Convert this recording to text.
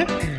Yeah.